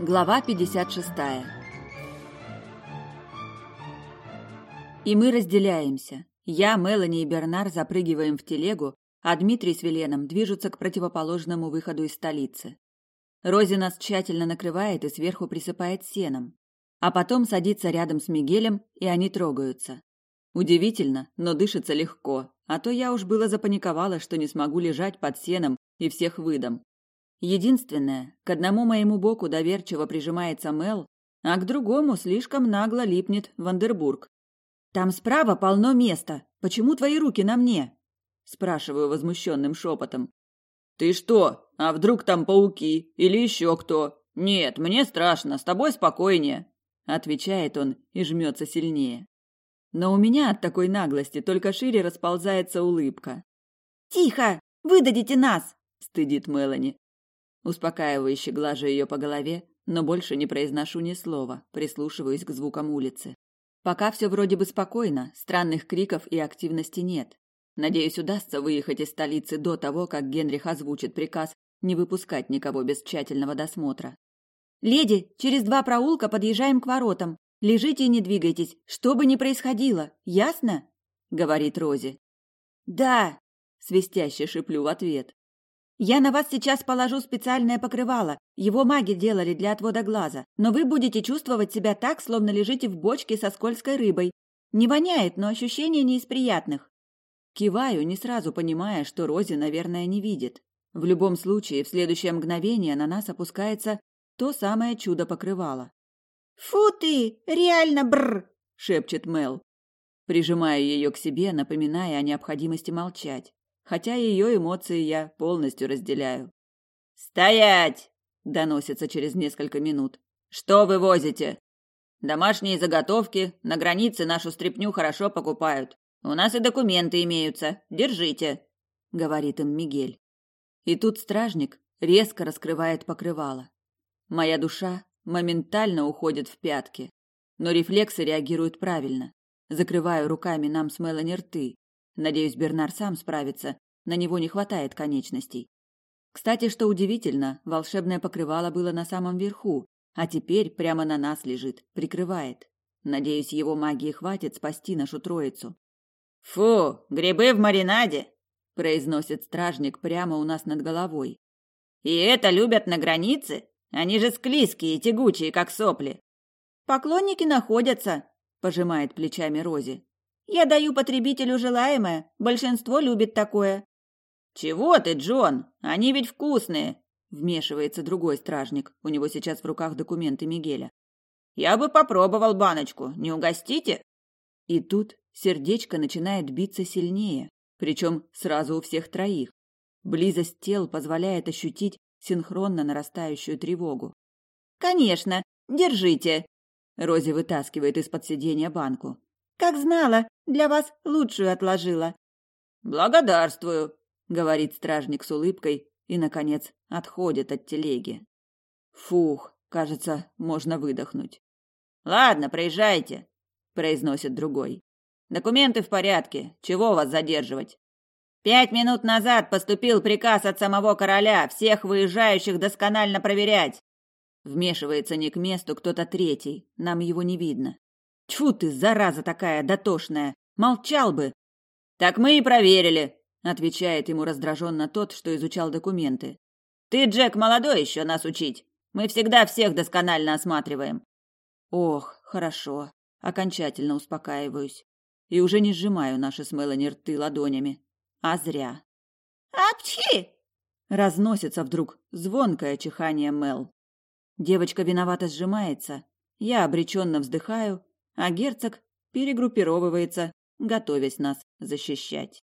Глава 56. И мы разделяемся. Я, Мелани и Бернар запрыгиваем в телегу, а Дмитрий с Веленом движутся к противоположному выходу из столицы. Рози нас тщательно накрывает и сверху присыпает сеном, а потом садится рядом с Мигелем, и они трогаются. Удивительно, но дышится легко, а то я уж было запаниковала, что не смогу лежать под сеном и всех выдам. Единственное, к одному моему боку доверчиво прижимается Мел, а к другому слишком нагло липнет Вандербург. «Там справа полно места. Почему твои руки на мне?» Спрашиваю возмущенным шепотом. «Ты что? А вдруг там пауки? Или еще кто? Нет, мне страшно, с тобой спокойнее», отвечает он и жмется сильнее. Но у меня от такой наглости только шире расползается улыбка. «Тихо! Выдадите нас!» – стыдит Мелани. Успокаивающе глажу ее по голове, но больше не произношу ни слова, прислушиваюсь к звукам улицы. Пока все вроде бы спокойно, странных криков и активности нет. Надеюсь, удастся выехать из столицы до того, как Генрих озвучит приказ не выпускать никого без тщательного досмотра. «Леди, через два проулка подъезжаем к воротам. Лежите и не двигайтесь, что бы ни происходило, ясно?» — говорит Рози. «Да!» — свистяще шиплю в ответ. Я на вас сейчас положу специальное покрывало. Его маги делали для отвода глаза. Но вы будете чувствовать себя так, словно лежите в бочке со скользкой рыбой. Не воняет, но ощущение не из приятных. Киваю, не сразу понимая, что Рози, наверное, не видит. В любом случае, в следующее мгновение на нас опускается то самое чудо покрывало. «Фу ты! Реально бр!» – шепчет Мел. Прижимаю ее к себе, напоминая о необходимости молчать хотя ее эмоции я полностью разделяю. «Стоять!» – доносится через несколько минут. «Что вы возите?» «Домашние заготовки, на границе нашу стряпню хорошо покупают. У нас и документы имеются. Держите», – говорит им Мигель. И тут стражник резко раскрывает покрывало. Моя душа моментально уходит в пятки, но рефлексы реагируют правильно. Закрываю руками нам с Мелани рты, Надеюсь, Бернар сам справится. На него не хватает конечностей. Кстати, что удивительно, волшебное покрывало было на самом верху, а теперь прямо на нас лежит, прикрывает. Надеюсь, его магии хватит спасти нашу троицу. Фу, грибы в маринаде, произносит стражник прямо у нас над головой. И это любят на границе? Они же склизкие и тягучие, как сопли. Поклонники находятся, пожимает плечами Рози. Я даю потребителю желаемое, большинство любит такое. Чего ты, Джон? Они ведь вкусные, вмешивается другой стражник. У него сейчас в руках документы Мигеля. Я бы попробовал баночку, не угостите? И тут сердечко начинает биться сильнее, причем сразу у всех троих. Близость тел позволяет ощутить синхронно нарастающую тревогу. Конечно, держите. Рози вытаскивает из-под сиденья банку. Как знала, для вас лучшую отложила. Благодарствую, говорит стражник с улыбкой и наконец отходит от телеги. Фух, кажется, можно выдохнуть. Ладно, проезжайте, произносит другой. Документы в порядке. Чего вас задерживать? Пять минут назад поступил приказ от самого короля всех выезжающих досконально проверять. Вмешивается не к месту кто-то третий, нам его не видно. Тьфу ты, зараза такая дотошная! Молчал бы! Так мы и проверили, отвечает ему раздраженно тот, что изучал документы. Ты, Джек, молодой еще нас учить. Мы всегда всех досконально осматриваем. Ох, хорошо. Окончательно успокаиваюсь. И уже не сжимаю наши с Мелани рты ладонями. А зря. «Апчхи!» Разносится вдруг звонкое чихание Мел. Девочка виновато сжимается. Я обреченно вздыхаю а герцог перегруппировывается, готовясь нас защищать.